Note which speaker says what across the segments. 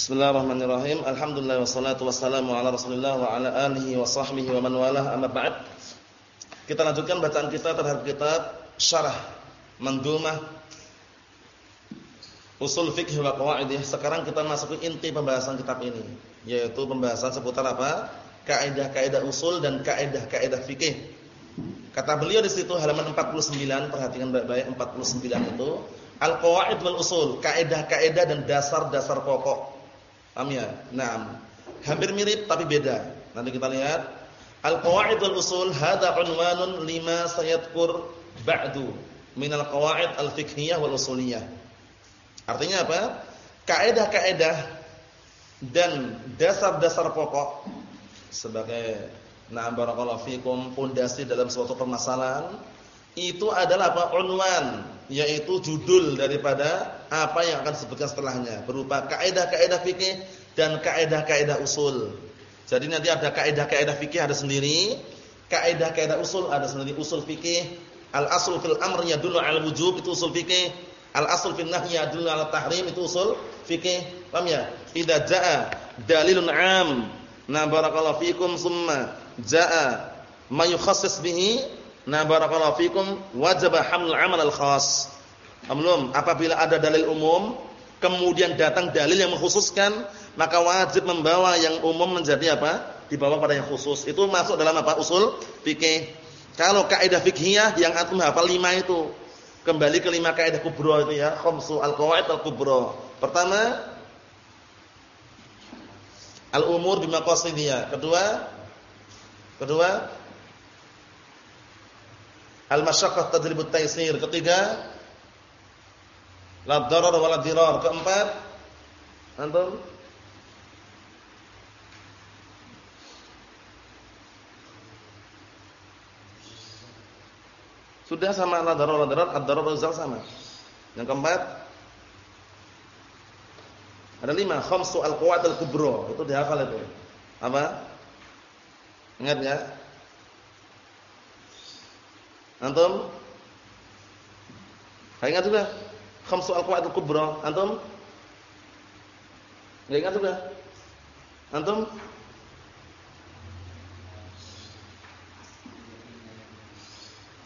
Speaker 1: Bismillahirrahmanirrahim. Alhamdulillah wassalatu wassalamu ala Rasulillah wa ala alihi wa sahbihi wa man walah amma ba'd. Kita lanjutkan bacaan kita terhadap kitab Syarah Mandumah Usul Fiqh wa Qawaidih. Sekarang kita masuk ke inti pembahasan kitab ini, yaitu pembahasan seputar apa? Kaidah-kaidah usul dan kaidah-kaidah fikih. Kata beliau di situ halaman 49, perhatikan baik-baik 49 itu al-qawaid wal usul, kaidah-kaidah dan dasar-dasar pokok. Paham ya? Naam. Hampir mirip tapi beda. Nanti kita lihat. Al-qawaid wal usul hadza unwanun lima sayadkur ba'du min al-qawaid al-fiqhiyah wal usuliyah. Artinya apa? Kaidah-kaidah dan dasar-dasar pokok sebagai na'am barakallahu fikum pondasi dalam suatu permasalahan itu adalah apa? Unwan, yaitu judul daripada apa yang akan disebutkan setelahnya berupa kaidah-kaidah fikih dan kaidah-kaidah usul. Jadi nanti ada kaidah-kaidah fikih ada sendiri, kaidah-kaidah usul ada sendiri. Usul fikih, al-asl fil amr yadullu 'ala wujub itu usul fikih, al-asl fil nahy yadullu 'ala tahrim itu usul fikih. Paham ya? Idza jaa dalilun 'am, na barakallahu fikum summa jaa ma yukhassis bihi Nah barakallahu fikum wajib hamlul amal al-khas. Amlum apabila ada dalil umum kemudian datang dalil yang mengkhususkan maka wajib membawa yang umum menjadi apa? Dibawa pada yang khusus. Itu masuk dalam apa? Usul fikih. Kalau kaidah fikhiyah yang antum hafal lima itu kembali ke lima kaidah kubra itu ya, khamsu al-qawaid al-kubra. Pertama al-umur bimaqasidiyah. Kedua kedua Al-masyaqqah tajlibut taysir. Ketiga, la darar wala dirar. Keempat, antum Sudah sama la darar wala dirar, ad-darar wal sama. Yang keempat, ada lima, khamsu al-quwat al-kubra. Itu dihafal itu. Apa? Ingat ya? Antum? Ingat juga? Khamsu al-qawaid al-kubra. Antum? Enggak ingat juga? Antum?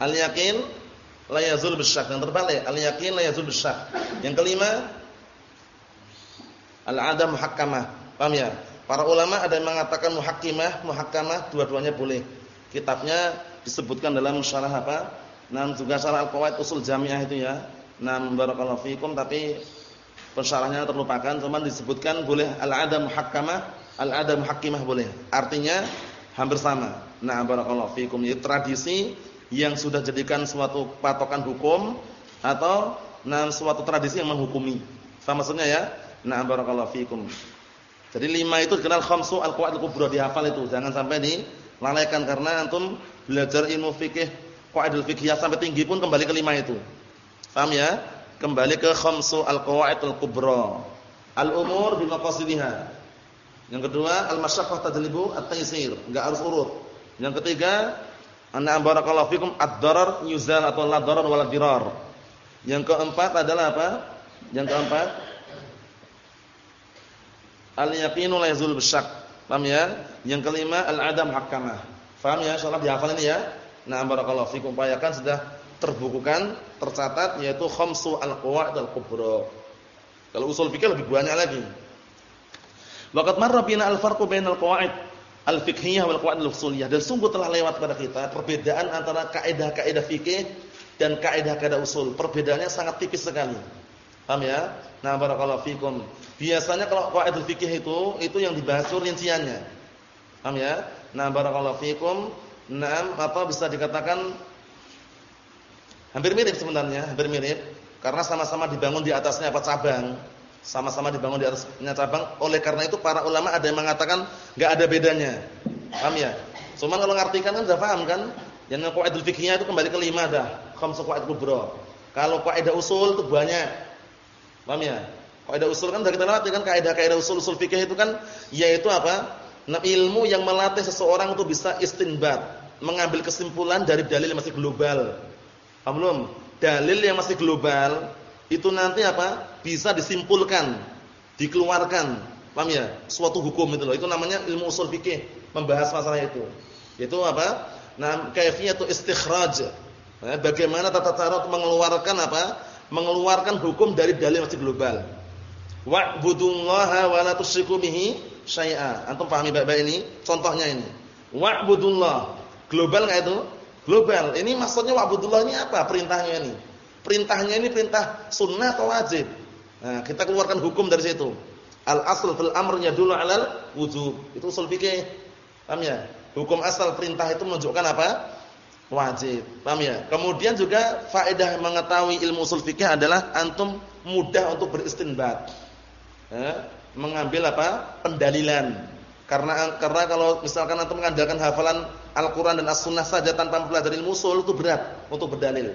Speaker 1: Al-yaqin la yazul bisyak. Yang terbalik, al-yaqin la yazul bisyak. Yang kelima, al-adam muhakkamah. Paham ya? Para ulama ada yang mengatakan muhakkimah, muhakkamah, dua-duanya boleh. Kitabnya disebutkan dalam syarah apa? Nam juga syarah al-qawaid usul jamiah itu ya. Nam barakallahu fikum tapi pensyarahnya terlupakan, cuman disebutkan boleh al-ada muhakkamah, al-ada muhakkimah boleh. Artinya hampir sama. Nah, barakallahu fikum. Tradisi yang sudah jadikan suatu patokan hukum atau nah suatu tradisi yang menghukumi. Sama maksudnya ya? Nah, barakallahu fikum. Jadi lima itu dikenal khamsu al-qawaid al-kubra dihafal itu. Jangan sampai dilalaikan karena antum belajar ilmu fikih qaidul fiqhiyah sampai tinggi pun kembali ke lima itu. Paham ya? Kembali ke khamsu al-qawaidul kubra. Al-umur bi maqasidiha. Yang kedua, al-masyaqqah tajlibu at-taysir, enggak harus urut. Yang ketiga, anna barakallahu fikum ad-darar yuzal atau la darar wala dirar. Yang keempat adalah apa? Yang keempat al-yaqinu la yazul bisyak. Paham ya? Yang kelima al-adam hakamah. Faham ya? Insyaallah dihafal ini ya. Nah, barakallahu fikum. Upayakan sudah terbukukan, tercatat yaitu khamsu al-qawaid al-kubra. Kalau usul fikih lebih banyak lagi. Waqat marra bina al-farqu bainal qawaid al-fiqhiyah wal qawaid al-usuliyah. Dan sungguh telah lewat pada kita perbedaan antara kaidah-kaidah fikih dan kaidah-kaidah usul. Perbedaannya sangat tipis sekali. Paham ya? Nah, barakallahu fikum. Biasanya kalau qawaidul fikih itu itu yang dibahas rinciannya. Paham ya? Nah, barakallahu fikum. Naam, apa bisa dikatakan hampir mirip sebenarnya, hampir mirip karena sama-sama dibangun di atasnya apa cabang. Sama-sama dibangun di atasnya cabang. Oleh karena itu para ulama ada yang mengatakan enggak ada bedanya. Paham ya? Cuman kalau ngartikan kan sudah paham kan? Yang qaidul fikihnya itu kembali ke lima dah, khamsu qaid kubra. Kalau kaidah usul itu banyak. Paham ya? Kaidah usul kan dari kita lewati kan kaidah-kaidah usul usul fikih itu kan yaitu apa? Nah, ilmu yang melatih seseorang untuk bisa istinbat, mengambil kesimpulan dari dalil yang masih global. Paham belum? Dalil yang masih global itu nanti apa? Bisa disimpulkan, dikeluarkan Paham ya? Suatu hukum itu loh. Itu namanya ilmu usul fikih, membahas masalah itu. Itu apa? Nah, kaifiyatu istikhraj. Bagaimana tata cara untuk mengeluarkan apa? Mengeluarkan hukum dari dalil masih global. Wa'budullaha wa la tusyriku bihi syai'a. Antum pahami baik-baik ini? Contohnya ini. Wa'budullah. Global enggak itu? Global. Ini maksudnya wa'budullah ini apa perintahnya ini? Perintahnya ini perintah sunnah atau wajib? Nah, kita keluarkan hukum dari situ. Al asl fil amr yadullu 'alal wujub. Itu usul fikih. Paham ya? Hukum asal perintah itu menunjukkan apa? Wajib. Paham ya? Kemudian juga faedah mengetahui ilmu usul fikih adalah antum mudah untuk beristinbat. Ya, mengambil apa? pendalilan. Karena karena kalau misalkan antum mengandalkan hafalan Al-Qur'an dan As-Sunnah saja tanpa mempelajari ilmu usul itu berat untuk berdalil.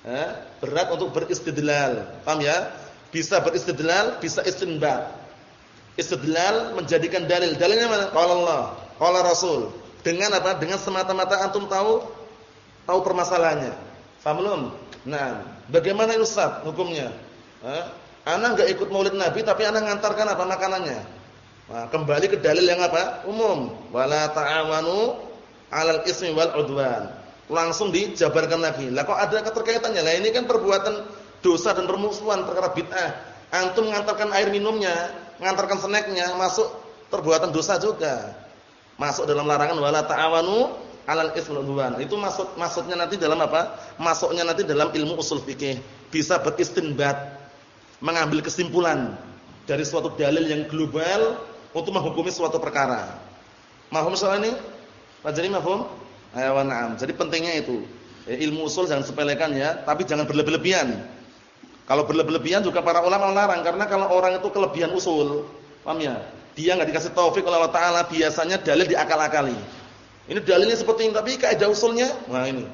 Speaker 1: Ya, berat untuk beristidlal. Paham ya? Bisa beristidlal, bisa istinbat. Istidlal menjadikan dalil. Dalilnya mana? Qala Allah, qala Rasul. Dengan apa? Dengan semata-mata antum tahu tahu permasalahannya. Faham belum? Nah, bagaimana Ustaz hukumnya? Eh? Ana enggak ikut Maulid Nabi tapi ana ngantarkan apa makanannya. Nah, kembali ke dalil yang apa? Umum. Wala ta'awanu 'alal ismi wal 'udwan. Langsung dijabarkan lagi. Lah kok ada keterkaitannya? Lah ini kan perbuatan dosa dan permusuhan perkara bid'ah. Antum mengantarkan air minumnya, mengantarkan snacknya, masuk perbuatan dosa juga. Masuk dalam larangan wala ta'awanu 'alal ismi wal Itu maksud maksudnya nanti dalam apa? Masuknya nanti dalam ilmu usul fikih. Bisa beristinbat, mengambil kesimpulan dari suatu dalil yang global untuk menghukumi suatu perkara. Mahum soal ini? Jadi mahum? Ayo na'am. Jadi pentingnya itu. ilmu usul jangan sepelekan ya, tapi jangan berlebihan. Kalau berlebihan juga para ulama melarang karena kalau orang itu kelebihan usul, paham ya? Dia enggak dikasih taufik oleh Allah taala, biasanya dalil diakal-akali. Ini dalilnya seperti ini, tapi kaidah usulnya, nah ini.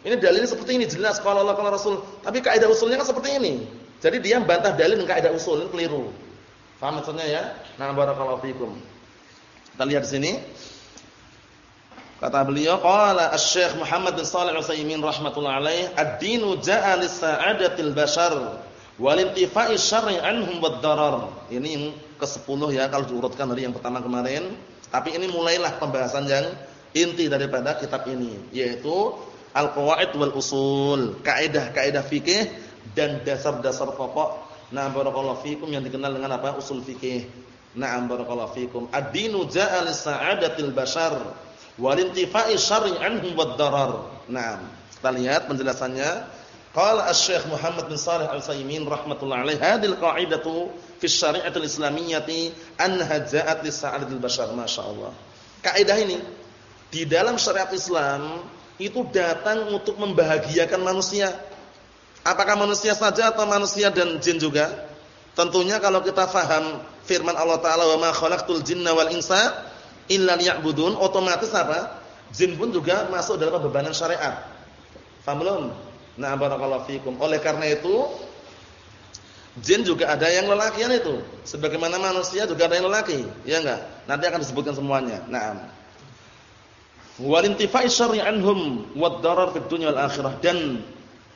Speaker 1: Ini dalilnya seperti ini jelas kalau Allah kalau Rasul, tapi kaidah usulnya kan seperti ini. Jadi dia membantah dalil dengan kaidah usul, ini keliru. Paham maksudnya ya? Nah, barakallahu fikum. Kita lihat di sini. Kata beliau, qala Asy-Syaikh Muhammad bin Shalih Al-Utsaimin rahimatullah alaih, ad-dinu ja'a lis-sa'adatil bashar wal intifa'i syar'i anhum wad-darar. Ini yang ke-10 ya kalau diurutkan dari yang pertama kemarin. Tapi ini mulailah pembahasan yang inti daripada kitab ini, yaitu al-qawaid wal usul, kaidah-kaidah fikih dan dasar-dasar pokok. Nah, barakallahu fikum yang dikenal dengan apa? Usul fikih. Na'am barakallahu fikum. Ad-dinu ja'a lis-sa'adatil bashar walintifa'i syar'i anhum wad-darar. Nah, kita lihat penjelasannya. Qala Asy-Syaikh Muhammad bin Shalih Al-Utsaimin rahimatullah alaihi hadhil qa'idatu fi syari'atil islamiyyati annaha ja'at li sa'adil bashar masyaallah. Kaidah ini di dalam syariat Islam itu datang untuk membahagiakan manusia. Apakah manusia saja atau manusia dan jin juga? Tentunya kalau kita faham firman Allah taala wa ma khalaqtul jinna wal insa illa liya'budun, otomatis apa? Jin pun juga masuk dalam bebanan syariat. Faham belum? Nah, barakallahu fikum. Oleh karena itu, jin juga ada yang lelakian itu. Sebagaimana manusia juga ada yang lelaki, ya enggak? Nanti akan disebutkan semuanya. Naam. Wal intifa'i anhum wad darar fid dunya akhirah dan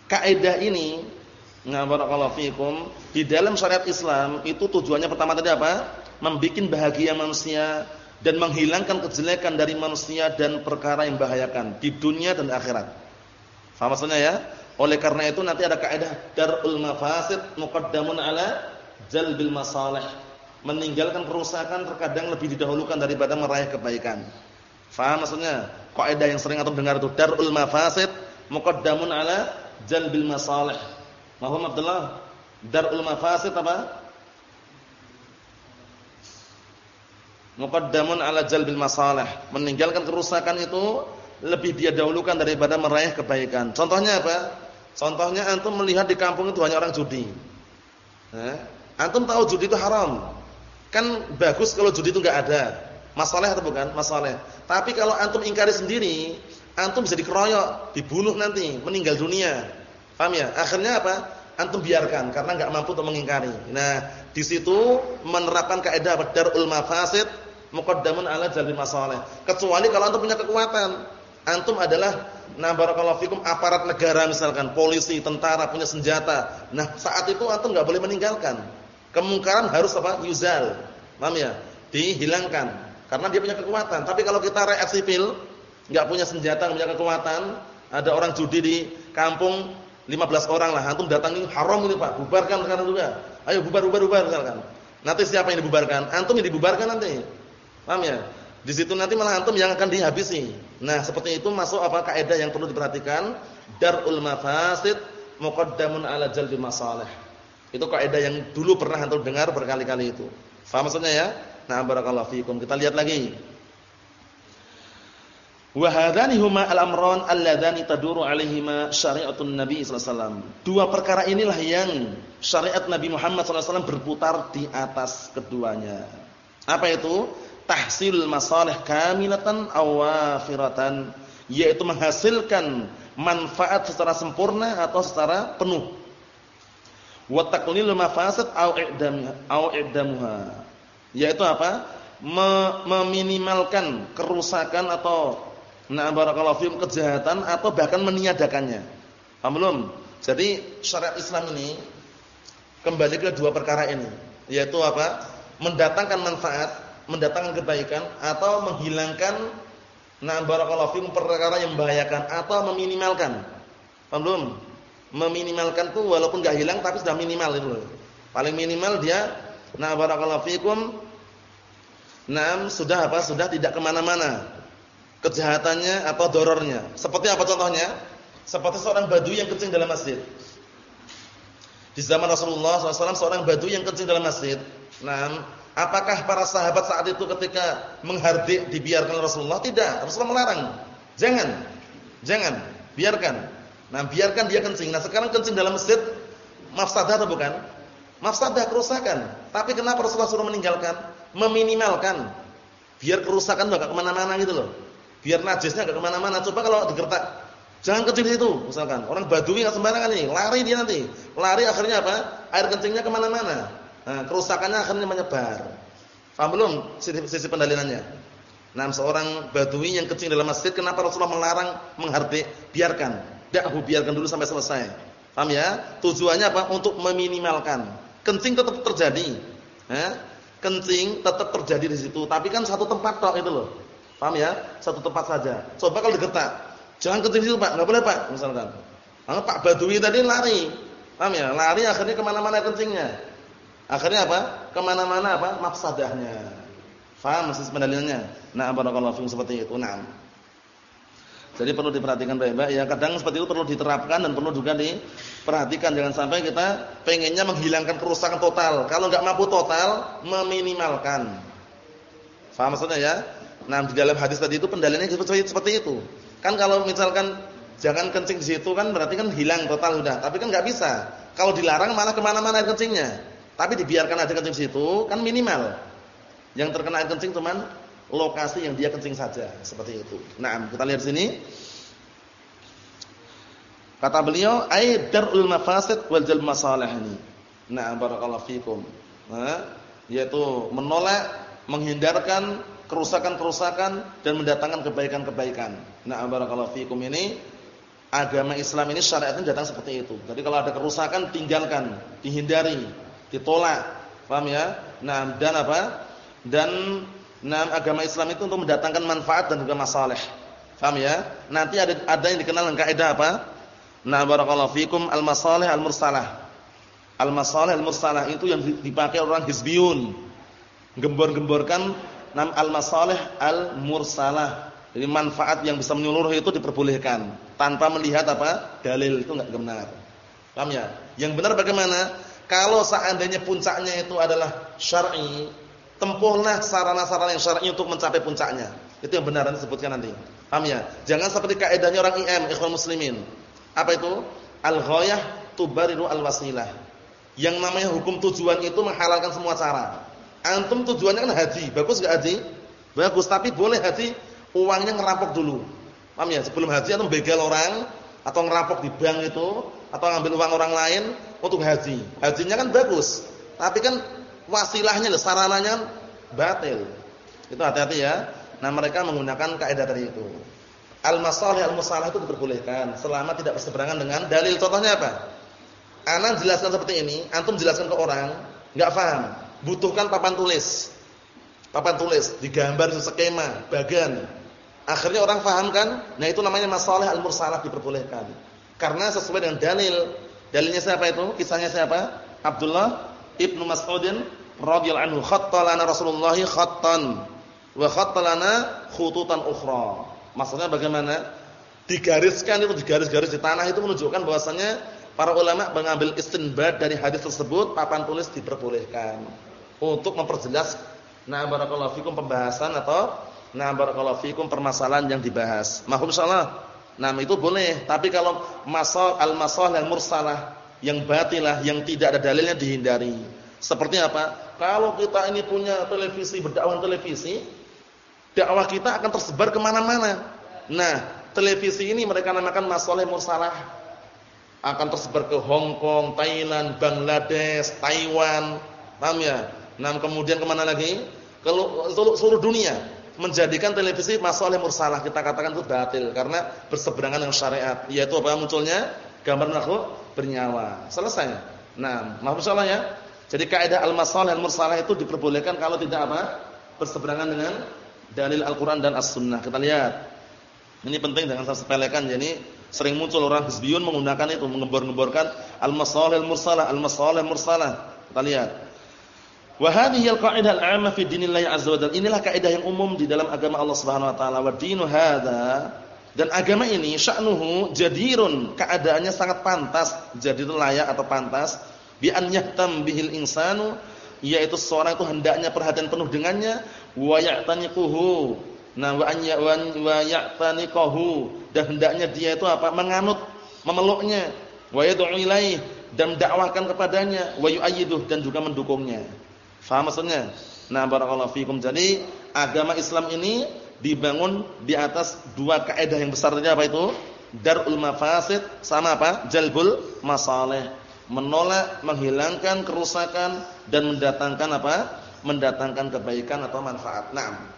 Speaker 1: kaidah ini Nah, barakallahu di dalam syariat Islam itu tujuannya pertama tadi apa? Membikin bahagia manusia, dan menghilangkan kejelekan dari manusia dan perkara yang membahayakan di dunia dan akhirat. Faham maksudnya ya? Oleh karena itu nanti ada kaidah darul mafasid muqaddamun ala jalbil masalih. Meninggalkan kerusakan terkadang lebih didahulukan daripada meraih kebaikan. Faham maksudnya? Kaidah yang sering antum dengar itu darul mafasid muqaddamun ala jalbil masalih. Mahum Abdullah, darul mafasid apa? Muqaddamun ala jalbil masalah. Meninggalkan kerusakan itu lebih dia dahulukan daripada meraih kebaikan. Contohnya apa? Contohnya antum melihat di kampung itu hanya orang judi. Eh? Antum tahu judi itu haram. Kan bagus kalau judi itu enggak ada. Masalah atau bukan? Masalah. Tapi kalau antum ingkari sendiri, antum bisa dikeroyok, dibunuh nanti, meninggal dunia. Paham ya? Akhirnya apa? Antum biarkan karena enggak mampu untuk mengingkari. Nah, di situ menerapkan kaidah darul mafasid muqaddamun ala jalbi masalih. Kecuali kalau antum punya kekuatan. Antum adalah nah barakallahu fikum aparat negara misalkan, polisi, tentara punya senjata. Nah, saat itu antum enggak boleh meninggalkan. Kemungkaran harus apa? Yuzal. Paham ya? Dihilangkan karena dia punya kekuatan. Tapi kalau kita rakyat sipil, enggak punya senjata, enggak punya kekuatan, ada orang judi di kampung 15 orang lah, antum datangi haram ini Pak, bubarkan sekarang juga. Ayo bubar bubar bubar misalkan. Nanti siapa yang dibubarkan? Antum yang dibubarkan nanti. Paham ya? Di situ nanti malah antum yang akan dihabisi. Nah, seperti itu masuk apa kaidah yang perlu diperhatikan? Darul mafasid muqaddamun ala jalbi masalih. Itu kaidah yang dulu pernah antum dengar berkali-kali itu. Faham maksudnya ya? Nah, barakallahu fikum. Kita lihat lagi. Wa hadani huma al-amran alladzani taduru alaihima syari'atun Nabi sallallahu alaihi. Dua perkara inilah yang syariat Nabi Muhammad sallallahu alaihi berputar di atas keduanya. Apa itu? Tahsil masalih kamilatan awafiratan, yaitu menghasilkan manfaat secara sempurna atau secara penuh. Wa taqlil mafasid au i'damuha. Yaitu apa? Meminimalkan kerusakan atau Nah barakallahu fiikum kejahatan atau bahkan meniadakannya. Paham belum? Jadi syariat Islam ini kembali ke dua perkara ini, yaitu apa? Mendatangkan manfaat, mendatangkan kebaikan atau menghilangkan nah barakallahu fiikum perkara yang membahayakan atau meminimalkan. Paham belum? Meminimalkan tuh walaupun enggak hilang tapi sudah minimal itu loh. Paling minimal dia nah barakallahu fiikum Nah, sudah apa? Sudah tidak ke mana mana kejahatannya atau dorornya. Seperti apa contohnya? Seperti seorang badui yang kencing dalam masjid. Di zaman Rasulullah SAW seorang badui yang kencing dalam masjid. Nah, apakah para sahabat saat itu ketika menghardik dibiarkan Rasulullah? Tidak. Rasulullah melarang. Jangan. Jangan. Biarkan. Nah, biarkan dia kencing. Nah, sekarang kencing dalam masjid mafsadah atau bukan? Mafsadah kerusakan. Tapi kenapa Rasulullah suruh meninggalkan? Meminimalkan. Biar kerusakan enggak ke mana-mana gitu loh biar najisnya enggak ke mana mana Coba kalau digertak, jangan kecil itu, misalkan. Orang badui enggak sembarangan nih, lari dia nanti. Lari akhirnya apa? Air kencingnya ke mana mana Nah, kerusakannya akhirnya menyebar. Paham belum sisi, sisi pendalinannya? Nah, seorang badui yang kencing dalam masjid, kenapa Rasulullah melarang menghardik? Biarkan. Dakhu biarkan dulu sampai selesai. Paham ya? Tujuannya apa? Untuk meminimalkan. Kencing tetap terjadi. Eh? Kencing tetap terjadi di situ, tapi kan satu tempat tok itu loh. Paham ya? Satu tempat saja. Coba kalau digetak. Jangan kencing situ, Pak. Enggak boleh, Pak, misalkan. Karena Pak Badui tadi lari. Paham ya? Lari akhirnya ke mana mana kencingnya. Akhirnya apa? Ke mana mana apa? Mafsadahnya. Faham maksud pendalinannya? Nah, barakallahu fiikum seperti itu. Naam. Jadi perlu diperhatikan baik-baik ya. Kadang seperti itu perlu diterapkan dan perlu juga diperhatikan jangan sampai kita pengennya menghilangkan kerusakan total. Kalau enggak mampu total, meminimalkan. Faham maksudnya ya? Nah, di dalam hadis tadi itu pendalannya seperti, seperti itu. Kan kalau misalkan jangan kencing di situ kan berarti kan hilang total udah. Tapi kan nggak bisa. Kalau dilarang malah ke mana-mana kencingnya. Tapi dibiarkan aja kencing situ kan minimal. Yang terkena air kencing cuman lokasi yang dia kencing saja seperti itu. Nah, kita lihat sini. Kata beliau, "Ai darul mafasid wal jalb masalih ini." Nah, barakallahu fikum. Nah, yaitu menolak, menghindarkan kerusakan-kerusakan dan mendatangkan kebaikan-kebaikan. Nah, barakallahu fikum ini agama Islam ini syariatnya datang seperti itu. Jadi kalau ada kerusakan tinggalkan, dihindari, ditolak. Paham ya? Nah, dan apa? Dan nah agama Islam itu untuk mendatangkan manfaat dan juga masalah. Paham ya? Nanti ada ada yang dikenal dengan kaidah apa? Nah, barakallahu fikum al-masalih al-mursalah. Al-masalih al-mursalah itu yang dipakai orang hizbiyun. Gembor-gemborkan Nam al-masalih al-mursalah. Jadi manfaat yang bisa menyeluruh itu diperbolehkan tanpa melihat apa? dalil itu enggak benar. Paham ya? Yang benar bagaimana? Kalau seandainya puncaknya itu adalah syar'i, tempuhlah sarana-sarana yang syar'i untuk mencapai puncaknya. Itu yang benar disebutkan nanti. Paham ya? Jangan seperti kaidahnya orang IM, ikhwan muslimin. Apa itu? Al-ghayah tubariru al-wasilah. Yang namanya hukum tujuan itu menghalalkan semua cara. Antum tujuannya kan haji, bagus gak haji? Bagus, tapi boleh haji uangnya ngerampok dulu. Paham ya? Sebelum haji antum begal orang atau ngerampok di bank itu atau ngambil uang orang lain untuk haji. Hajinya kan bagus, tapi kan wasilahnya, sarananya batil. Itu hati-hati ya. Nah, mereka menggunakan kaidah tadi itu. Al-masalih al-musalah itu diperbolehkan selama tidak berseberangan dengan dalil. Contohnya apa? Anak jelaskan seperti ini, antum jelaskan ke orang, enggak paham butuhkan papan tulis. papan tulis, digambar skema, bagan. Akhirnya orang paham kan? Nah, itu namanya masalah al-mursalah diperbolehkan. Karena sesuai dengan dalil. Dalilnya siapa itu? Kisahnya siapa? Abdullah Ibnu Mas'udin radhiyallahu anhu khattalana Rasulullah khattan wa khattalana khututan ukhra. Maksudnya bagaimana? Digariskan itu digaris-garis di tanah itu menunjukkan bahwasanya para ulama mengambil istinbat dari hadis tersebut papan tulis diperbolehkan untuk memperjelas nah barakallahu fikum pembahasan atau nah barakallahu fikum permasalahan yang dibahas. Mahum insyaallah. Nah, itu boleh, tapi kalau masal al-masal yang mursalah yang batilah yang tidak ada dalilnya dihindari. Seperti apa? Kalau kita ini punya televisi berdakwah televisi, dakwah kita akan tersebar ke mana-mana. Nah, televisi ini mereka namakan masalah mursalah. Akan tersebar ke Hong Kong, Thailand, Bangladesh, Taiwan. Paham ya? Nah, kemudian ke mana lagi? Ke seluruh dunia. Menjadikan televisi masalah mursalah kita katakan itu batil karena berseberangan dengan syariat. Yaitu apa munculnya? Gambar makhluk bernyawa. Selesai. Nah, maaf salah ya. Jadi kaidah al-masalih al-mursalah itu diperbolehkan kalau tidak apa? berseberangan dengan dalil Al-Qur'an dan As-Sunnah. Kita lihat. Ini penting jangan saya sepelekan. Jadi sering muncul orang hizbiyun menggunakan itu, mengebor-geborkan al-masalih al-mursalah, al-masalih al-mursalah. Kita lihat. Wa hadhihi al-qa'idah al-'amma fi dinillahi 'azza wa jalla. Inilah kaidah yang umum di dalam agama Allah Subhanahu wa taala. Wa dinu hadza dan agama ini sya'nuhu jadirun, keadaannya sangat pantas, jadi layak atau pantas. Bi an yahtam bihil insanu yaitu seorang itu hendaknya perhatian penuh dengannya. Wa ya'taniquhu nah wa an wa ya'taniquhu dan hendaknya dia itu apa? Menganut memeluknya. Wa yad'u ilaih dan dakwahkan kepadanya. Wa yu'ayyiduh dan juga mendukungnya faham maksudnya nah barakallahu fikum jadi agama Islam ini dibangun di atas dua kaidah yang besar tadi apa itu darul mafasid sama apa jalbul masalih menolak, menghilangkan kerusakan dan mendatangkan apa? mendatangkan kebaikan atau manfaat. Naam.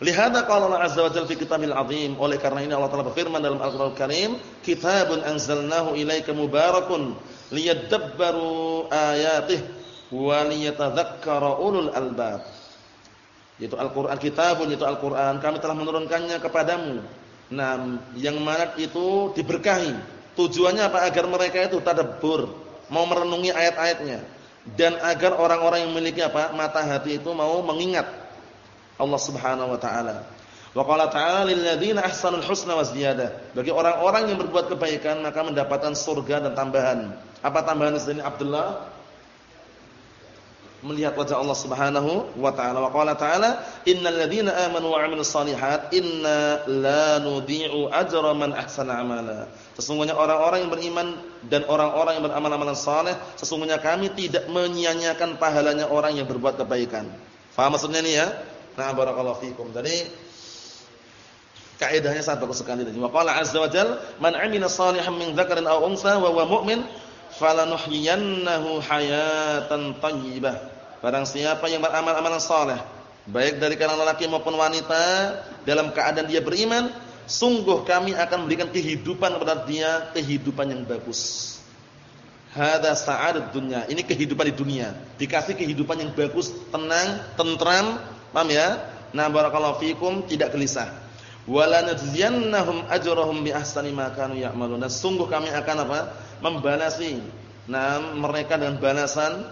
Speaker 1: Lihada qala Allah azza wa jalla fi kitabil azim. Oleh karena ini Allah Taala berfirman dalam Al-Qur'an Karim, "Kitabun anzalnahu ilaika mubarakun liyadabbaru ayatihi wa liyatadhakkara ulul albab." Itu Al-Qur'an kitabun itu Al-Qur'an kami telah menurunkannya kepadamu. Nah, yang mana itu diberkahi. Tujuannya apa? Agar mereka itu tadabbur, mau merenungi ayat-ayatnya dan agar orang-orang yang memiliki apa mata hati itu mau mengingat Allah Subhanahu wa taala. Wa qala ta'ala lil ladzina ahsanul husna wa ziyadah. Bagi orang-orang yang berbuat kebaikan maka mendapatkan surga dan tambahan. Apa tambahan sini Abdullah? Melihat wajah Allah Subhanahu wa taala. Wa qala ta'ala innal ladzina amanu wa 'amilus shalihat inna la nudhi'u ajra man ahsana amala. Sesungguhnya orang-orang yang beriman dan orang-orang yang beramal-amalan saleh, sesungguhnya kami tidak menyia-nyiakan pahalanya orang yang berbuat kebaikan. Faham maksudnya ini ya? Nah, barakallahu fikum. Jadi kaidahnya sangat bagus sekali tadi. Wa qala azza wa jalla, "Man 'amila salihan min dzakarin aw unsa wa huwa mu'min, falanuhyiyannahu hayatan thayyibah." Barang siapa yang beramal amalan saleh, baik dari kalangan lelaki maupun wanita, dalam keadaan dia beriman, sungguh kami akan memberikan kehidupan kepada dia kehidupan yang bagus. Hada sa'adat dunya. Ini kehidupan di dunia. Dikasih kehidupan yang bagus, tenang, tentram, paham ya? Nah, barakallahu fikum, tidak gelisah. Wala najziyannahum ajrahum bi ahsani ma kanu ya'malun. Sungguh kami akan apa? Membalasi nah mereka dengan balasan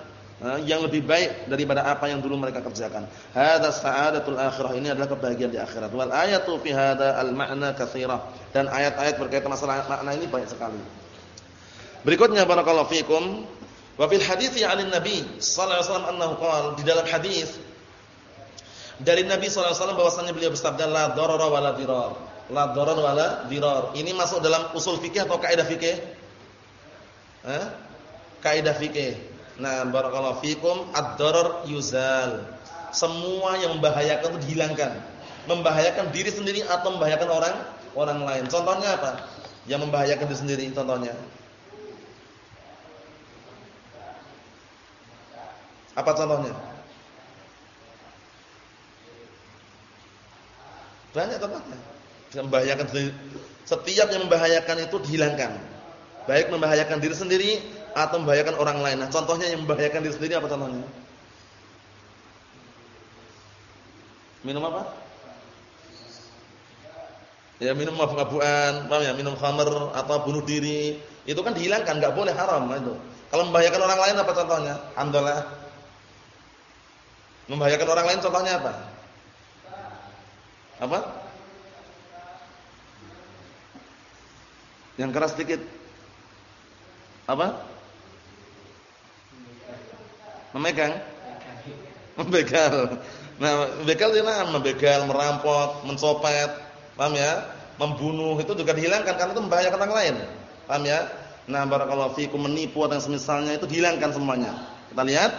Speaker 1: yang lebih baik daripada apa yang dulu mereka kerjakan. Hada sa'adatul akhirah ini adalah kebahagiaan di akhirat. Wal ayatu fi hada al ma'na katsira. Dan ayat-ayat berkaitan masalah makna ini banyak sekali. Berikutnya barakallahu fikum wa fil hadits 'an nabi sallallahu alaihi wasallam qala di dalam hadis dari Nabi sallallahu alaihi wasallam bahwasanya beliau bersabda la darara wa la dirar. La darar wa la dirar. Ini masuk dalam usul fikih atau kaidah fikih? Hah? Kaidah fikih. Nah, barakallahu fikum ad-darar yuzal. Semua yang membahayakan itu dihilangkan. Membahayakan diri sendiri atau membahayakan orang orang lain. Contohnya apa? Yang membahayakan diri sendiri contohnya. Apa contohnya? Banyak contohnya. Yang membahayakan. Setiap yang membahayakan itu dihilangkan. Baik membahayakan diri sendiri atau membahayakan orang lain. Nah, contohnya yang membahayakan diri sendiri apa contohnya? Minum apa? Ya minum mabuk-mabukan, paham ya? Minum khamr atau bunuh diri, itu kan dihilangkan, enggak boleh haram itu. Kalau membahayakan orang lain apa contohnya? Alhamdulillah. Membahayakan orang lain contohnya apa? Apa? Yang keras sedikit. Apa? Memegang? Membegal. Nah, membegal itu nah, membegal, merampok, mencopet, paham ya? Membunuh itu juga dihilangkan karena itu membahayakan orang lain. Paham ya? Nah, barakallahu fikum menipu dan semisalnya itu dihilangkan semuanya. Kita lihat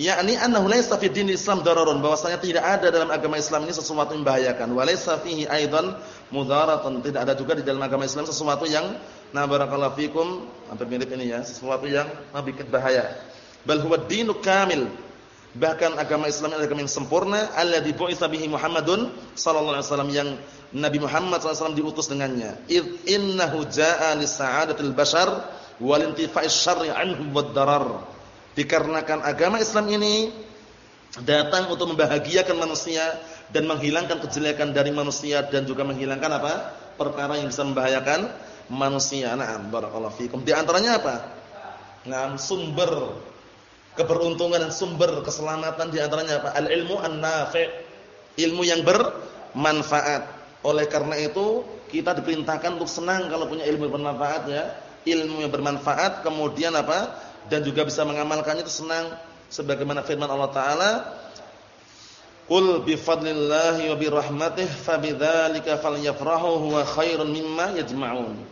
Speaker 1: yakni annahu laysa fi dinil Islam dararun bahwasanya tidak ada dalam agama Islam ini sesuatu yang membahayakan wa laysa fihi aidan mudaratun tidak ada juga di dalam agama Islam sesuatu yang nah barakallahu fikum hampir mirip ini ya sesuatu yang membuat bahaya bal huwa dinu kamil bahkan agama Islam adalah agama yang sempurna alladzi bu'itsa bihi Muhammadun sallallahu alaihi wasallam yang Nabi Muhammad alaihi diutus dengannya id innahu jaa'a li sa'adatil bashar wal intifa'is syarri anhum wad darar Dikarenakan agama Islam ini datang untuk membahagiakan manusia dan menghilangkan kejelekan dari manusia dan juga menghilangkan apa? perkara yang bisa membahayakan manusia. Naam, barakallahu fikum. Di antaranya apa? Naam, sumber keberuntungan dan sumber keselamatan di antaranya apa? Al-ilmu an-nafi'. Ilmu yang bermanfaat. Oleh karena itu, kita diperintahkan untuk senang kalau punya ilmu yang bermanfaat ya. Ilmu yang bermanfaat kemudian apa? dan juga bisa mengamalkannya itu senang sebagaimana firman Allah taala Qul bi fadlillahi wa bi rahmatih fabidzalika falyafrahu huwa khairun mimma yajma'un.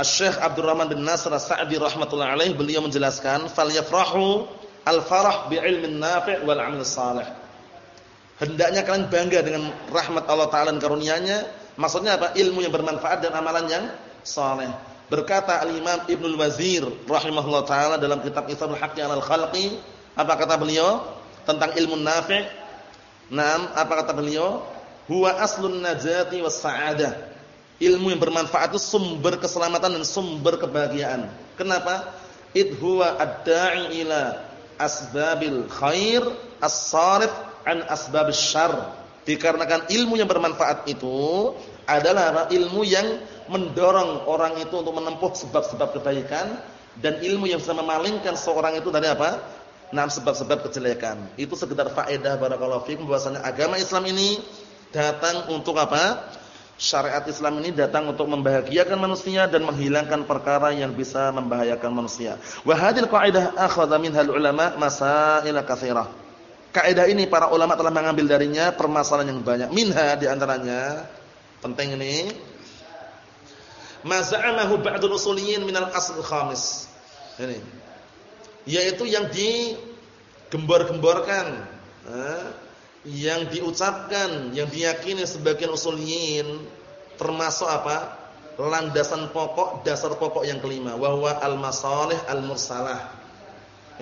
Speaker 1: Asy-Syaikh Abdurrahman bin Nasr As-Sa'di rahimatullah alaih beliau menjelaskan falyafrahu al-farah bi ilmin nafi' wal 'amal salih. Hendaknya kalian bangga dengan rahmat Allah taala dan karunia-Nya. Maksudnya apa? Ilmu yang bermanfaat dan amalan yang saleh. Berkata al-Imam Ibnul Wazir rahimahullah taala dalam kitab Ithamul Haqqi 'alal Khalqi, apa kata beliau tentang ilmu nafi'? Naam, apa kata beliau? Huwa aslun najati was sa'adah. Ilmu yang bermanfaat itu sumber keselamatan dan sumber kebahagiaan. Kenapa? Id huwa ad-da'i ila asbabil khair as-sarif an asbabish syarr. Dikarenakan ilmu yang bermanfaat itu adalah ilmu yang mendorong orang itu untuk menempuh sebab-sebab kebaikan dan ilmu yang bisa memalingkan seorang itu dari apa? Enam sebab-sebab kejelekan. Itu sekedar faedah barakallahu fikum bahwasanya agama Islam ini datang untuk apa? Syariat Islam ini datang untuk membahagiakan manusia dan menghilangkan perkara yang bisa membahayakan manusia. Wa hadhil qaidah akhadha minha ulama masail katsirah. Kaidah ini para ulama telah mengambil darinya permasalahan yang banyak. Minha di antaranya penting ini maz'amahu ba'dul usuliyin minal asl khamis. Ini. Yaitu yang digembor-gemborkan, eh, yang diucapkan, yang diyakini sebagian usuliyin termasuk apa? landasan pokok, dasar pokok yang kelima, wa al-masalih al-mursalah.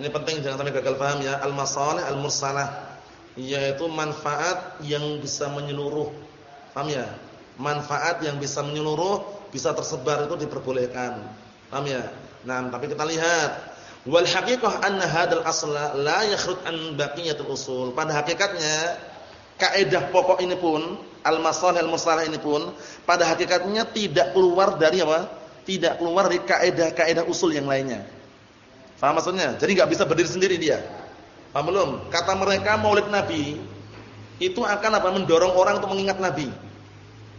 Speaker 1: Ini penting jangan sampai gagal paham ya, al-masalih al-mursalah yaitu manfaat yang bisa menyeluruh. Paham ya? Manfaat yang bisa menyeluruh bisa tersebar itu diperbolehkan. Paham ya? Nah, tapi kita lihat wal haqiqah anna hadzal asla la yakhruj an baqiyatul usul. Pada hakikatnya kaidah pokok ini pun al-masalih al-mustalah ini pun pada hakikatnya tidak keluar dari apa? Tidak keluar dari kaidah-kaidah usul yang lainnya. Paham maksudnya? Jadi enggak bisa berdiri sendiri dia. Paham belum? Kata mereka Maulid Nabi itu akan apa? mendorong orang untuk mengingat Nabi.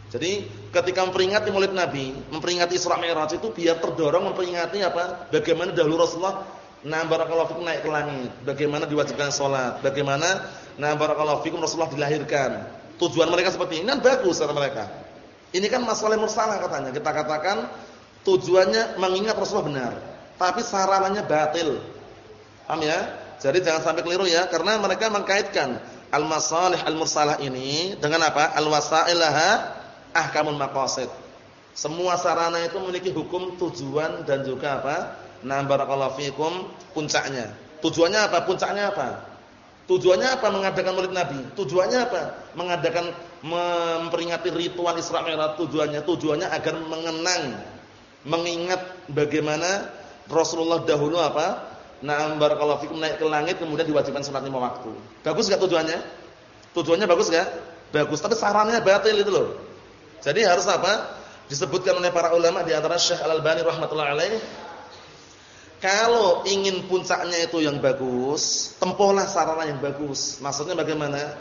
Speaker 1: Jadi ketika memperingati Maulid Nabi, memperingati Isra Mi'raj itu biar terdorong memperingati apa? Bagaimana dahulu Rasulullah nah barakallahu fikum naik ke langit, bagaimana diwajibkan salat, bagaimana nah barakallahu fikum Rasulullah dilahirkan. Tujuan mereka seperti ini dan bagus kata mereka. Ini kan masalah mursalah katanya. Kita katakan tujuannya mengingat Rasulullah benar, tapi sarananya batil. Paham ya? Jadi jangan sampai keliru ya karena mereka mengkaitkan al-masalih al-mursalah ini dengan apa? Al-wasailaha ahkamul maqasid. Semua sarana itu memiliki hukum tujuan dan juga apa? Nah, barakallahu fikum puncaknya. Tujuannya apa? Puncaknya apa? Tujuannya apa mengadakan Maulid Nabi? Tujuannya apa? Mengadakan memperingati ritual Isra Mi'raj tujuannya tujuannya agar mengenang mengingat bagaimana Rasulullah dahulu apa? Nah, barakallahu fikum naik ke langit kemudian diwajibkan salat lima waktu. Bagus enggak tujuannya? Tujuannya bagus enggak? Bagus, tapi sarannya batil itu loh. Jadi harus apa? Disebutkan oleh para ulama di antara Syekh Al-Albani rahimatullah alaih kalau ingin puncaknya itu yang bagus, tempuhlah sarana yang bagus. Maksudnya bagaimana?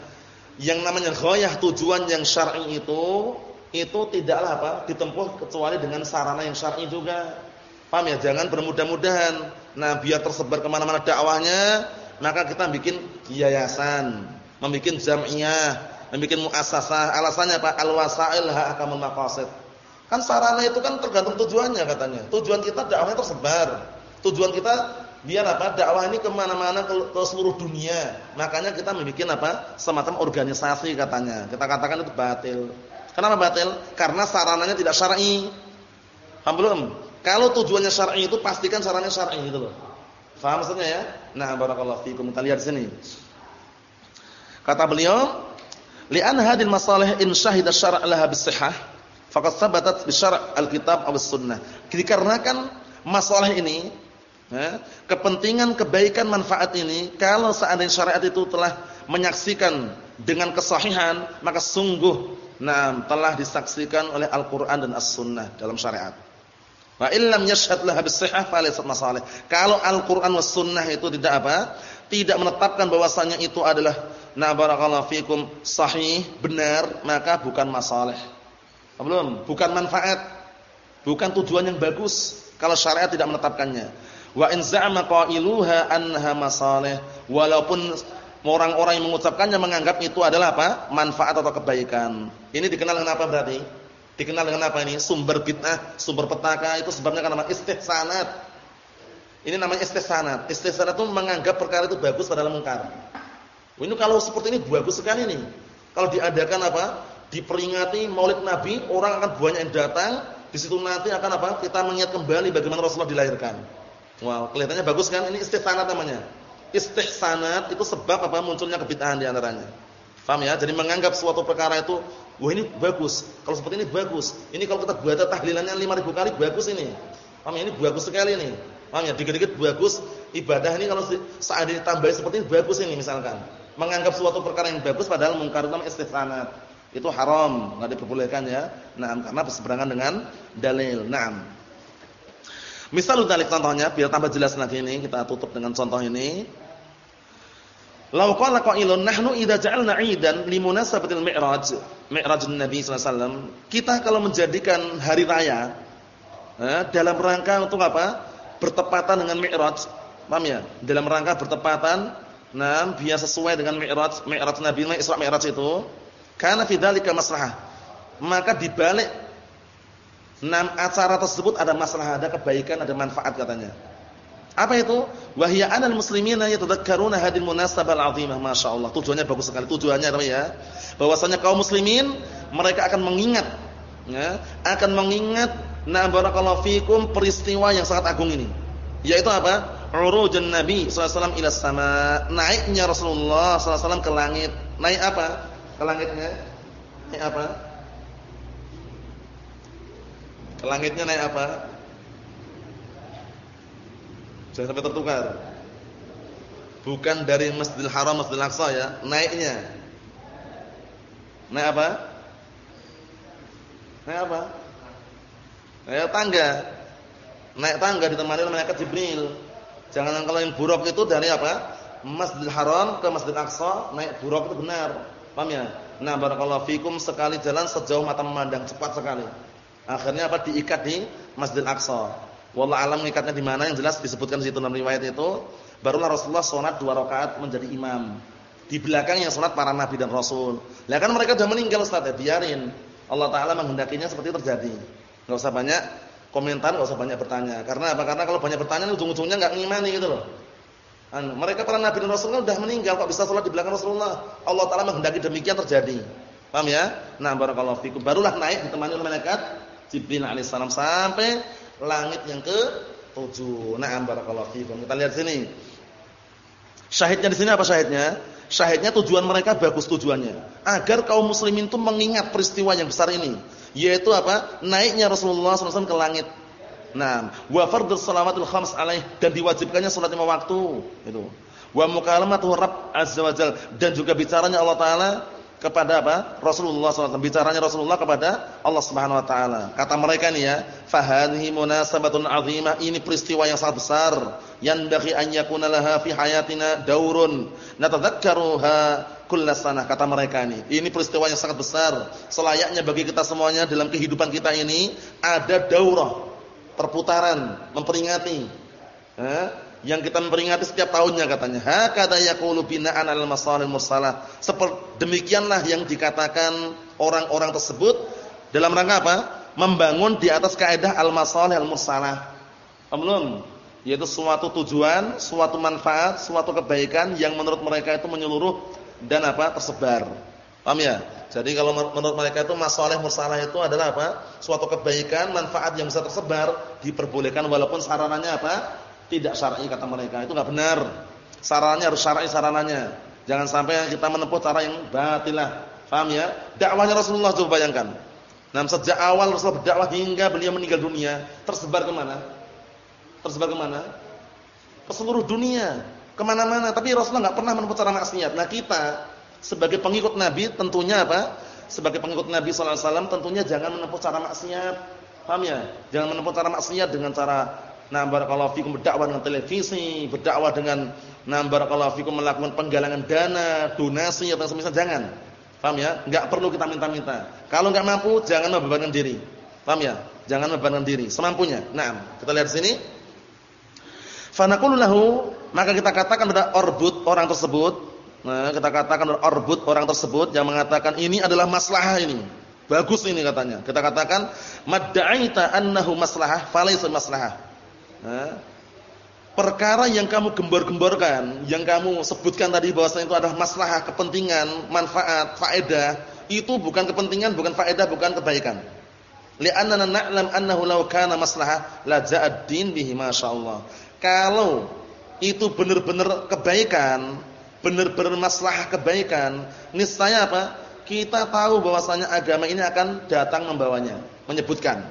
Speaker 1: Yang namanya ghayah tujuan yang syar'i itu itu tidaklah apa? ditempuh kecuali dengan sarana yang syar'i juga. Paham ya? Jangan bermudah-mudahan. Nah, biar tersebar ke mana mana dakwahnya, maka kita bikin yayasan, membikin jam'iyah, membikin muassasah. Alasannya apa? Al-wasail hakamun maqasid. Kan sarana itu kan tergantung tujuannya katanya. Tujuan kita dakwahnya tersebar. Tujuan kita biar apa? Dakwah ini ke mana-mana ke, ke seluruh dunia. Makanya kita membuat apa? Semacam organisasi katanya. Kita katakan itu batil. Kenapa batil? Karena sarananya tidak syar'i. Paham belum? Kalau tujuannya syar'i itu pastikan sarannya syar'i gitu loh. Faham maksudnya ya? Nah, barakallahu fiikum. Kita lihat sini. Kata beliau, "Li'an hadil masalih in syahida syara' laha bis-sihhah, faqad thabatat bi syara' al-kitab aw sunnah Dikarenakan masalah ini Ya, kepentingan kebaikan manfaat ini kalau seandainya syariat itu telah menyaksikan dengan kesahihan maka sungguh nah telah disaksikan oleh Al-Qur'an dan As-Sunnah dalam syariat. Wa illam yashhad laha bis-sihhah falaysat masalih. Kalau Al-Qur'an was Sunnah itu tidak apa? Tidak menetapkan bahwasanya itu adalah na barakallahu fikum sahih, benar, maka bukan masalah. Belum, bukan manfaat. Bukan tujuan yang bagus kalau syariat tidak menetapkannya. Wa in za'ama qailuha anha masalih. Walaupun orang-orang yang mengucapkannya menganggap itu adalah apa? manfaat atau kebaikan. Ini dikenal dengan apa berarti? Dikenal dengan apa ini? Sumber bid'ah, sumber petaka itu sebabnya karena istihsanat. Ini namanya istihsanat. Istihsanat itu menganggap perkara itu bagus padahal mungkar. Ini kalau seperti ini bagus sekali nih. Kalau diadakan apa? Diperingati Maulid Nabi, orang akan banyak yang datang. Di situ nanti akan apa? Kita mengingat kembali bagaimana Rasulullah dilahirkan. Wow, kelihatannya bagus kan? Ini istihsanat namanya. Istihsanat itu sebab apa munculnya kebid'ahan di antaranya. Paham ya? Jadi menganggap suatu perkara itu, wah ini bagus. Kalau seperti ini bagus. Ini kalau kita buat tahlilannya 5000 kali bagus ini. Paham ya? Ini bagus sekali ini. Paham ya? Dikit-dikit bagus. Ibadah ini kalau saat ditambah seperti ini bagus ini misalkan. Menganggap suatu perkara yang bagus padahal mungkar itu istihsanat. Itu haram, enggak diperbolehkan ya. Nah, karena berseberangan dengan dalil. Naam. Misal dalik contohnya biar tambah jelas lagi ini kita tutup dengan contoh ini. Lau qala qailun nahnu idza ja'alna 'idan li munasabatil mi'raj, mi'rajun Nabi sallallahu alaihi wasallam, kita kalau menjadikan hari raya eh, dalam rangka untuk apa? Bertepatan dengan mi'raj. Paham ya? Dalam rangka bertepatan nah biar sesuai dengan mi'raj, mi'raj Nabi Isra Mi'raj itu, karena fi dzalika maslahah. Maka dibalik Enam acara tersebut ada masalah, ada kebaikan, ada manfaat katanya. Apa itu? Wahya anal muslimina yatadhakkaruna hadil munasabah al-'azimah. Masyaallah. Tujuannya bagus sekali. Tujuannya apa ya? Bahwasanya kaum muslimin mereka akan mengingat ya, akan mengingat na barakallahu fikum peristiwa yang sangat agung ini. Yaitu apa? Urujun Nabi sallallahu alaihi sama. Naiknya Rasulullah sallallahu alaihi wasallam ke langit. Naik apa? Ke langitnya? Naik apa? Ke langitnya naik apa? Jangan sampai tertukar. Bukan dari Masjidil Haram Masjidil Aqsa ya, naiknya. Naik apa? Naik apa? Naik tangga. Naik tangga ditemani oleh malaikat Jibril. Jangan kalau yang buruk itu dari apa? Masjidil Haram ke Masjidil Aqsa, naik buruk itu benar. Paham ya? Nah, barakallahu fikum sekali jalan sejauh mata memandang, cepat sekali. Akhirnya apa diikat di Masjidil Aqsa. Wallah alam ngikatnya di mana yang jelas disebutkan di situ dalam riwayat itu, barulah Rasulullah salat dua rakaat menjadi imam. Di belakang yang salat para nabi dan rasul. Lah kan mereka sudah meninggal Ustaz, ya, biarin. Allah taala menghendakinya seperti terjadi. Enggak usah banyak komentar, enggak usah banyak bertanya. Karena apa? Karena kalau banyak bertanya ujung-ujungnya enggak ngimani gitu loh. An, mereka para nabi dan rasul sudah meninggal kok bisa salat di belakang Rasulullah. Allah taala menghendaki demikian terjadi. Paham ya? Nah, barakallahu fikum. Barulah naik ditemani oleh malaikat Jibril alaihissalam sampai langit yang ke tujuh. Na'am barakallahu fiikum. Kita lihat sini. Syahidnya di sini apa syahidnya? Syahidnya tujuan mereka bagus tujuannya. Agar kaum muslimin itu mengingat peristiwa yang besar ini. Yaitu apa? Naiknya Rasulullah SAW ke langit. Nah, wa fardhu salawatul khams alaih dan diwajibkannya salat lima waktu. Itu. wa mukalamatuhu Rabb azza wajal dan juga bicaranya Allah taala kepada apa? Rasulullah SAW. Bicaranya Rasulullah kepada Allah Subhanahu Wa Taala. Kata mereka nih ya, fahadhi munasabatun azimah. Ini peristiwa yang sangat besar. Yang bagi an yakuna laha fi hayatina daurun. Natadzakkaruha kullasana. Kata mereka ini. Ini peristiwa yang sangat besar. Selayaknya bagi kita semuanya dalam kehidupan kita ini ada daurah, perputaran, memperingati. Eh? yang kita memperingati setiap tahunnya katanya. Hakada yaqulu bina'an 'alal masalil mursalah. Seperti demikianlah yang dikatakan orang-orang tersebut dalam rangka apa? Membangun di atas kaidah al-masalih al-mursalah. Belum, yaitu suatu tujuan, suatu manfaat, suatu kebaikan yang menurut mereka itu menyeluruh dan apa? tersebar. Paham ya? Jadi kalau menurut mereka itu masalah mursalah itu adalah apa? Suatu kebaikan, manfaat yang bisa tersebar diperbolehkan walaupun sarananya apa? tidak syar'i kata mereka. Itu enggak benar. Sarannya harus syar'i sarananya. Jangan sampai kita menempuh cara yang batilah. Paham ya? Dakwahnya Rasulullah coba bayangkan. Nah, sejak awal Rasulullah berdakwah hingga beliau meninggal dunia, tersebar ke mana? Tersebar ke mana? Ke seluruh dunia, ke mana-mana. Tapi Rasulullah nggak pernah menempuh cara maksiat. Nah kita sebagai pengikut Nabi tentunya apa? Sebagai pengikut Nabi SAW tentunya jangan menempuh cara maksiat. Paham ya? Jangan menempuh cara maksiat dengan cara Nah, barakallahu fikum berdakwah dengan televisi, berdakwah dengan nah barakallahu fikum melakukan penggalangan dana, donasi atau semisal jangan. Paham ya? Enggak perlu kita minta-minta. Kalau enggak mampu, jangan membebankan diri. Paham ya? Jangan membebankan diri, semampunya. Nah, kita lihat sini. Fa lahu, maka kita katakan pada orbut orang tersebut, nah kita katakan orbut orang tersebut yang mengatakan ini adalah maslahah ini. Bagus ini katanya. Kita katakan madda'aita annahu maslahah falaysa maslahah perkara yang kamu gembor-gemborkan, yang kamu sebutkan tadi bahwasanya itu adalah maslahah, kepentingan, manfaat, faedah, itu bukan kepentingan, bukan faedah, bukan kebaikan. Li'annana na'lam annahu law kana maslahah la ja'ad din bihi masyaallah. Kalau itu benar-benar kebaikan, benar-benar maslahah kebaikan, niscaya apa? Kita tahu bahwasanya agama ini akan datang membawanya, menyebutkan.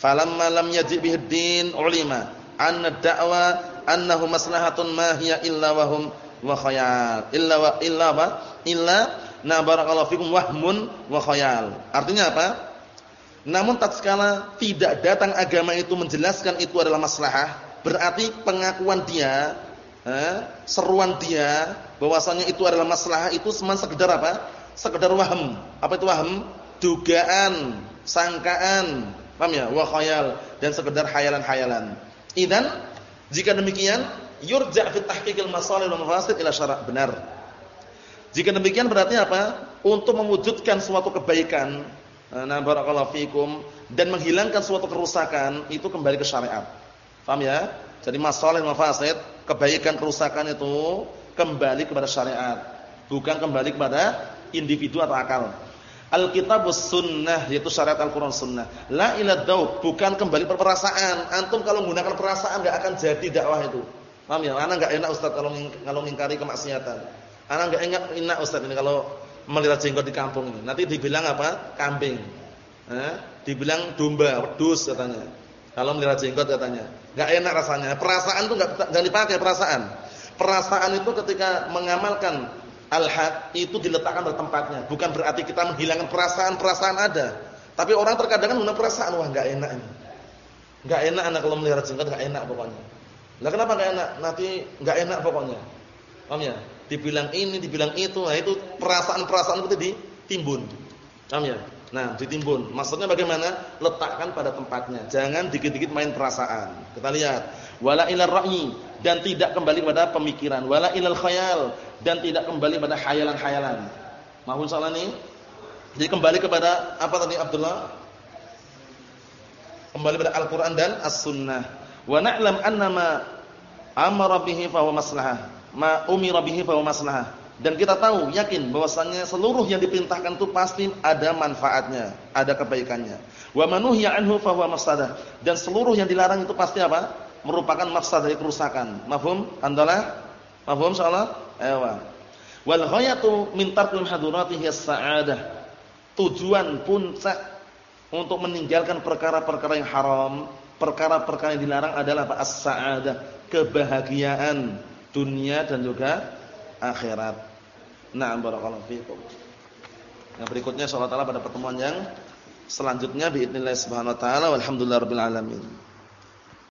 Speaker 1: Falamma lam yaji bihi din ulima anna da'wa annahu maslahatun ma hiya illa wa hum wa khayal. Illa wa illa apa? Illa na barakallahu fikum wahmun wa khayal. Artinya apa? Namun tatkala tidak datang agama itu menjelaskan itu adalah maslahah, berarti pengakuan dia, seruan dia bahwasanya itu adalah maslahah itu cuma sekedar apa? Sekedar waham. Apa itu waham? Dugaan, sangkaan, paham ya? Wa khayal dan sekedar hayalan-hayalan. Idan jika demikian yurja' fi tahqiqil masalih wal mafasid ila syara' benar. Jika demikian berarti apa? Untuk mewujudkan suatu kebaikan, nah barakallahu fikum dan menghilangkan suatu kerusakan itu kembali ke syariat. Paham ya? Jadi masalah mafasid, kebaikan kerusakan itu kembali kepada syariat, bukan kembali kepada individu atau akal. Alkitabus sunnah yaitu syariat Al-Qur'an sunnah. La ila dzauq, bukan kembali perasaan. Antum kalau menggunakan perasaan enggak akan jadi dakwah itu. Paham ya? Ana enggak enak Ustaz kalau kalau mengingkari kemaksiatan. Ana enggak enak enak Ustaz ini kalau melihara jenggot di kampung ini. Nanti dibilang apa? Kambing. Eh? Dibilang domba, wedus katanya. Kalau melihara jenggot katanya. Enggak enak rasanya. Perasaan itu enggak enggak dipakai perasaan. Perasaan itu ketika mengamalkan al-haq itu diletakkan pada tempatnya. Bukan berarti kita menghilangkan perasaan-perasaan ada. Tapi orang terkadang kan punya perasaan, wah enggak enak ini. Enggak enak anak kalau melihara jenggot enggak enak pokoknya. Lah kenapa enggak enak? Nanti enggak enak pokoknya. Paham ya? Dibilang ini, dibilang itu. Nah, itu perasaan-perasaan itu ditimbun. Paham ya? Nah, ditimbun. Maksudnya bagaimana? Letakkan pada tempatnya. Jangan dikit-dikit main perasaan. Kita lihat. Wala ilar ra'yi dan tidak kembali kepada pemikiran. Wala ilal khayal dan tidak kembali pada hayalan-hayalan. Mahun salah. Jadi kembali kepada apa tadi Abdullah? Kembali pada Al-Qur'an dan As-Sunnah. Wa na'lam annama amara bihi fa maslahah. Ma umira bihi fa maslahah. Dan kita tahu, yakin bahwasannya seluruh yang diperintahkan itu pasti ada manfaatnya, ada kebaikannya. Wa manuhya anhu fa huwa mafsadah. Dan seluruh yang dilarang itu pasti apa? Merupakan mafsadah dari kerusakan. Mafhum? Andalah? Mafhum insyaallah? Ewa. Wal ghayatu min tarkil hadurati sa'adah. Tujuan puncak untuk meninggalkan perkara-perkara yang haram, perkara-perkara yang dilarang adalah apa? As-sa'adah, kebahagiaan. dunia dan juga akhirat. Na'am barakallahu fiikum. Yang berikutnya insyaallah taala pada pertemuan yang selanjutnya biidznillah subhanahu wa taala walhamdulillahirabbil alamin.